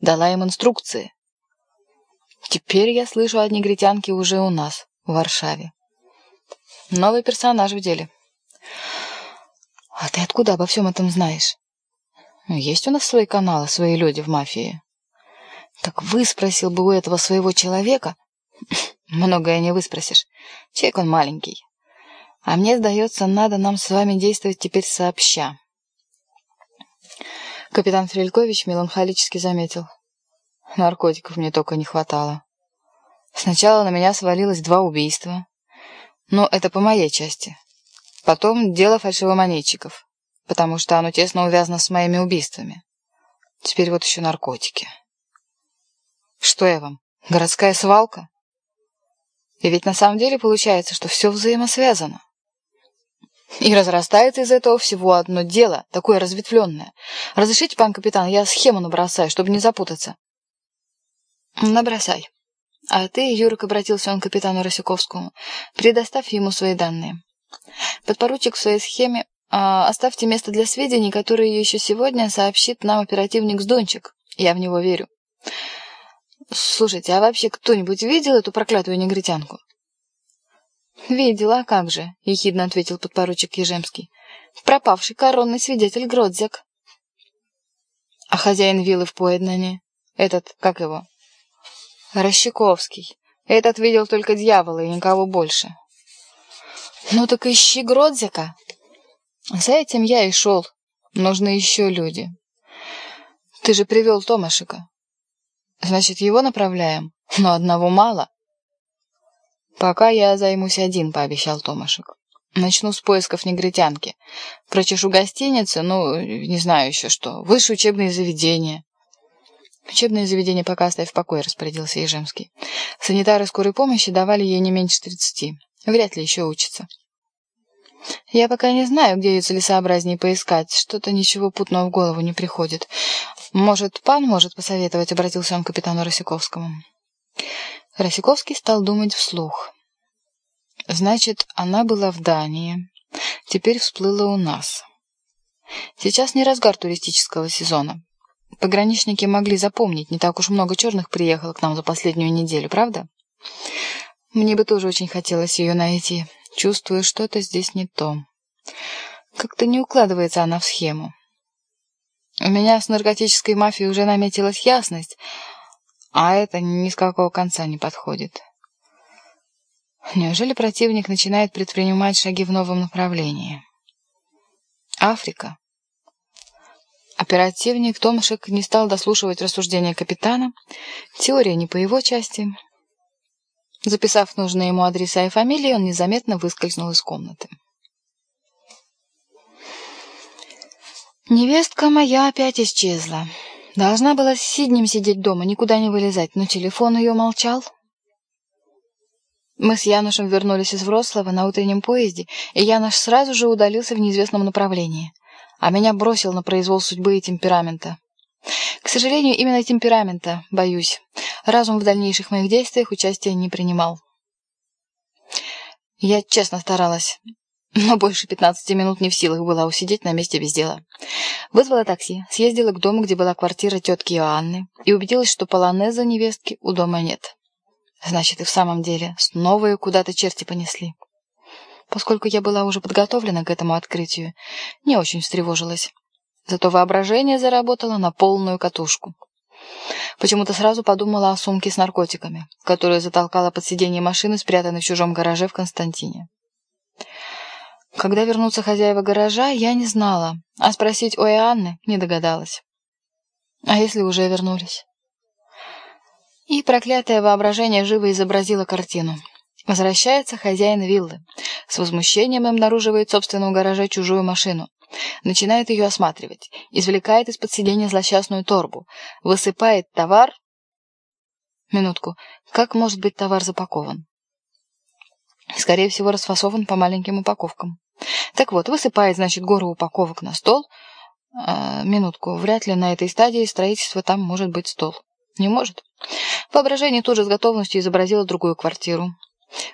дала им инструкции. Теперь я слышу от негритянки уже у нас, в Варшаве. Новый персонаж в деле. А ты откуда обо всем этом знаешь? Есть у нас свои каналы, свои люди в мафии. Так выспросил бы у этого своего человека. Многое не выспросишь. Человек он маленький. А мне, сдается, надо нам с вами действовать теперь сообща. Капитан Фрелькович меланхолически заметил. Наркотиков мне только не хватало. Сначала на меня свалилось два убийства. Но это по моей части. Потом дело фальшивомонетчиков, потому что оно тесно увязано с моими убийствами. Теперь вот еще наркотики. Что я вам, городская свалка? И ведь на самом деле получается, что все взаимосвязано. И разрастается из этого всего одно дело, такое разветвленное. Разрешите, пан капитан, я схему набросаю, чтобы не запутаться. Набросай. А ты, Юрик, обратился он к капитану Росяковскому, предоставь ему свои данные. Подпоручик в своей схеме а, оставьте место для сведений, которые еще сегодня сообщит нам оперативник Сдончик. Я в него верю. Слушайте, а вообще кто-нибудь видел эту проклятую негритянку? «Видела, а как же», — ехидно ответил подпоручик Ежемский. «Пропавший коронный свидетель Гродзяк». «А хозяин виллы в Поеднане? Этот, как его?» «Рощаковский. Этот видел только дьявола и никого больше». «Ну так ищи Гродзяка». «За этим я и шел. Нужны еще люди». «Ты же привел Томашика». «Значит, его направляем? Но одного мало». «Пока я займусь один», — пообещал Томашек. «Начну с поисков негритянки. Прочешу гостиницы, ну, не знаю еще что. Высшие учебные заведения». «Учебные заведения пока оставь в покое», — распорядился Ежемский. «Санитары скорой помощи давали ей не меньше тридцати. Вряд ли еще учится». «Я пока не знаю, где ее целесообразнее поискать. Что-то ничего путного в голову не приходит. Может, пан может посоветовать?» — обратился он к капитану Росяковскому. Росяковский стал думать вслух. Значит, она была в Дании, теперь всплыла у нас. Сейчас не разгар туристического сезона. Пограничники могли запомнить, не так уж много черных приехало к нам за последнюю неделю, правда? Мне бы тоже очень хотелось ее найти. Чувствую, что-то здесь не то. Как-то не укладывается она в схему. У меня с наркотической мафией уже наметилась ясность — а это ни с какого конца не подходит. Неужели противник начинает предпринимать шаги в новом направлении? Африка. Оперативник Томашек не стал дослушивать рассуждения капитана. Теория не по его части. Записав нужные ему адреса и фамилии, он незаметно выскользнул из комнаты. Невестка моя опять исчезла. Должна была с Сиднем сидеть дома, никуда не вылезать, но телефон ее молчал. Мы с Янушем вернулись из Вроцлава на утреннем поезде, и Януш сразу же удалился в неизвестном направлении, а меня бросил на произвол судьбы и темперамента. К сожалению, именно темперамента, боюсь. Разум в дальнейших моих действиях участия не принимал. Я честно старалась, но больше пятнадцати минут не в силах была усидеть на месте без дела. Вызвала такси, съездила к дому, где была квартира тетки Иоанны, и убедилась, что полонеза невестки у дома нет. Значит, и в самом деле снова ее куда-то черти понесли. Поскольку я была уже подготовлена к этому открытию, не очень встревожилась. Зато воображение заработало на полную катушку. Почему-то сразу подумала о сумке с наркотиками, которую затолкала под сиденье машины, спрятанной в чужом гараже в Константине. Когда вернутся хозяева гаража, я не знала, а спросить у Иоанны не догадалась. А если уже вернулись? И проклятое воображение живо изобразило картину. Возвращается хозяин виллы. С возмущением обнаруживает в собственном гараже чужую машину. Начинает ее осматривать. Извлекает из-под сиденья злосчастную торбу. Высыпает товар... Минутку. Как может быть товар запакован? Скорее всего, расфасован по маленьким упаковкам. Так вот, высыпает, значит, гору упаковок на стол. А, минутку, вряд ли на этой стадии строительства там может быть стол. Не может. Воображение тут же с готовностью изобразило другую квартиру.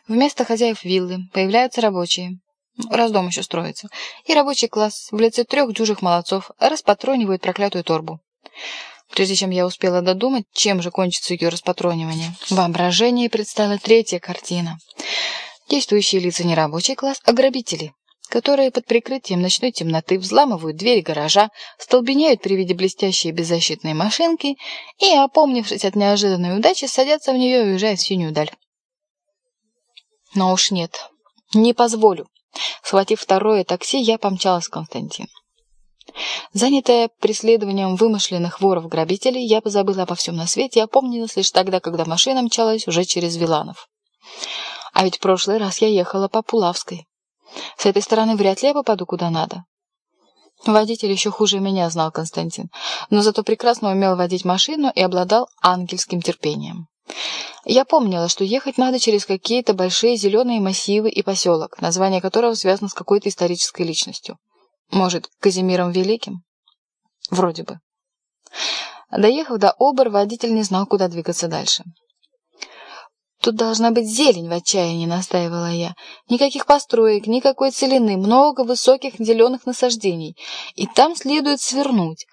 Вместо хозяев виллы появляются рабочие. Раз дом еще строится. И рабочий класс в лице трех дюжих молодцов распатронивает проклятую торбу. Прежде чем я успела додумать, чем же кончится ее распатронивание, воображение предстала третья картина. Действующие лица не рабочий класс, а грабители, которые под прикрытием ночной темноты взламывают двери гаража, столбеняют при виде блестящей беззащитной машинки и, опомнившись от неожиданной удачи, садятся в нее и уезжают в синюю даль. Но уж нет, не позволю. Схватив второе такси, я помчалась к Константину. Занятая преследованием вымышленных воров-грабителей, я позабыла обо всем на свете и опомнилась лишь тогда, когда машина мчалась уже через Виланов. А ведь в прошлый раз я ехала по Пулавской. С этой стороны вряд ли я попаду куда надо. Водитель еще хуже меня знал Константин, но зато прекрасно умел водить машину и обладал ангельским терпением. Я помнила, что ехать надо через какие-то большие зеленые массивы и поселок, название которого связано с какой-то исторической личностью. Может, Казимиром Великим? Вроде бы. Доехав до Обер, водитель не знал, куда двигаться дальше. «Тут должна быть зелень в отчаянии», — настаивала я. «Никаких построек, никакой целины, много высоких зеленых насаждений. И там следует свернуть».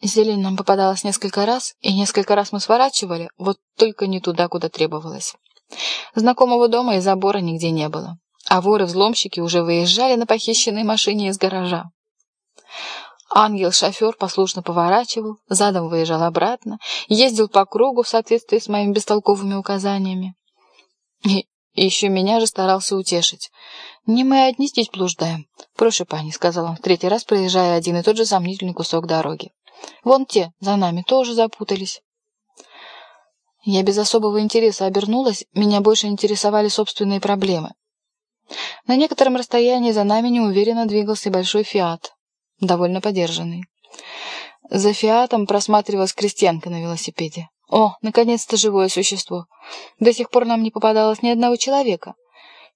Зелень нам попадалась несколько раз, и несколько раз мы сворачивали, вот только не туда, куда требовалось. Знакомого дома и забора нигде не было а воры-взломщики уже выезжали на похищенной машине из гаража. Ангел-шофер послушно поворачивал, задом выезжал обратно, ездил по кругу в соответствии с моими бестолковыми указаниями. И еще меня же старался утешить. «Не мы одни здесь блуждаем. Прошу, пани», — сказал он в третий раз, проезжая один и тот же сомнительный кусок дороги. «Вон те, за нами, тоже запутались». Я без особого интереса обернулась, меня больше интересовали собственные проблемы. На некотором расстоянии за нами неуверенно двигался большой «Фиат», довольно подержанный. За «Фиатом» просматривалась крестьянка на велосипеде. О, наконец-то живое существо. До сих пор нам не попадалось ни одного человека.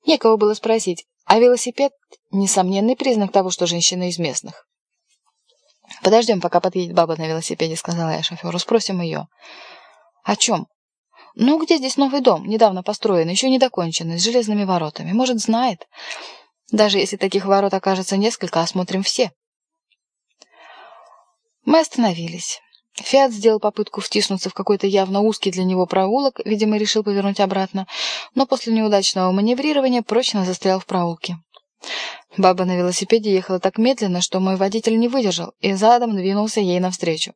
Некого было спросить, а велосипед — несомненный признак того, что женщина из местных. «Подождем, пока подъедет баба на велосипеде», — сказала я шоферу. «Спросим ее». «О чем?» «Ну, где здесь новый дом, недавно построен, еще не доконченный, с железными воротами? Может, знает? Даже если таких ворот окажется несколько, осмотрим все». Мы остановились. Фиат сделал попытку втиснуться в какой-то явно узкий для него проулок, видимо, решил повернуть обратно, но после неудачного маневрирования прочно застрял в проулке. Баба на велосипеде ехала так медленно, что мой водитель не выдержал и задом двинулся ей навстречу.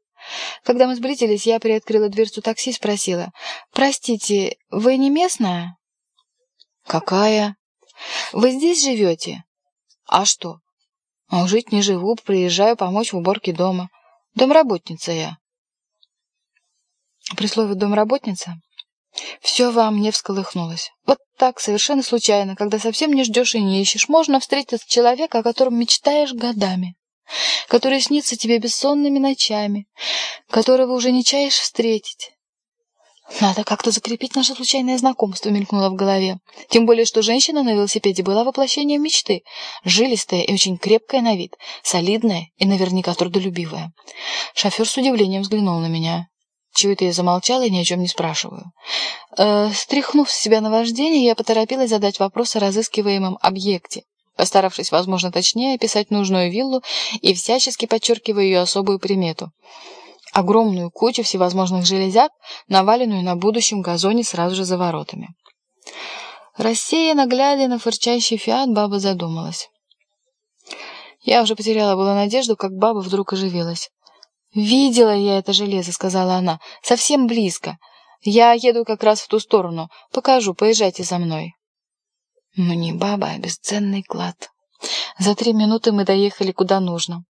Когда мы сблизились, я приоткрыла дверцу такси и спросила. «Простите, вы не местная?» «Какая?» «Вы здесь живете?» «А что?» «А жить не живу, приезжаю помочь в уборке дома. Домработница я». При слове «домработница» все во мне всколыхнулось. Вот так, совершенно случайно, когда совсем не ждешь и не ищешь, можно встретить человека, о котором мечтаешь годами который снится тебе бессонными ночами, которого уже не чаешь встретить. Надо как-то закрепить наше случайное знакомство, мелькнуло в голове. Тем более, что женщина на велосипеде была воплощением мечты. Жилистая и очень крепкая на вид, солидная и наверняка трудолюбивая. Шофер с удивлением взглянул на меня. Чего это я замолчала и ни о чем не спрашиваю. Э, стряхнув с себя наваждение, я поторопилась задать вопрос о разыскиваемом объекте постаравшись, возможно, точнее описать нужную виллу и всячески подчеркивая ее особую примету. Огромную кучу всевозможных железяк, наваленную на будущем газоне сразу же за воротами. Рассеянно глядя на фырчащий фиат, баба задумалась. Я уже потеряла была надежду, как баба вдруг оживилась. «Видела я это железо», — сказала она, — «совсем близко. Я еду как раз в ту сторону. Покажу, поезжайте за мной». Ну не баба, а бесценный клад. За три минуты мы доехали куда нужно.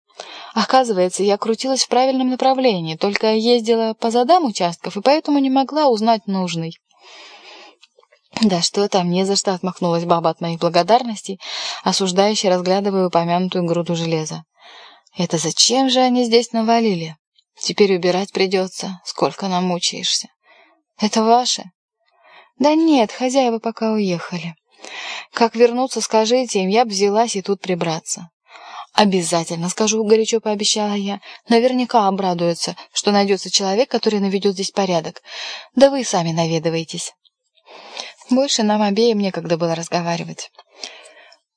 Оказывается, я крутилась в правильном направлении, только ездила по задам участков и поэтому не могла узнать нужный. Да что там, не за что отмахнулась баба от моих благодарностей, осуждающе разглядывая упомянутую груду железа. Это зачем же они здесь навалили? Теперь убирать придется. Сколько намучаешься. Это ваше? Да нет, хозяева пока уехали. Как вернуться, скажите им, я б взялась и тут прибраться. «Обязательно скажу», — горячо пообещала я. «Наверняка обрадуются, что найдется человек, который наведет здесь порядок. Да вы сами наведываетесь». Больше нам обеим некогда было разговаривать.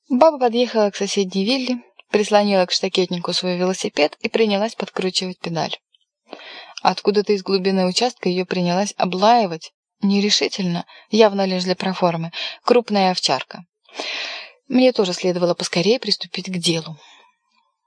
Баба подъехала к соседней вилле, прислонила к штакетнику свой велосипед и принялась подкручивать педаль. Откуда-то из глубины участка ее принялась облаивать, нерешительно, явно лишь для проформы, крупная овчарка. Мне тоже следовало поскорее приступить к делу.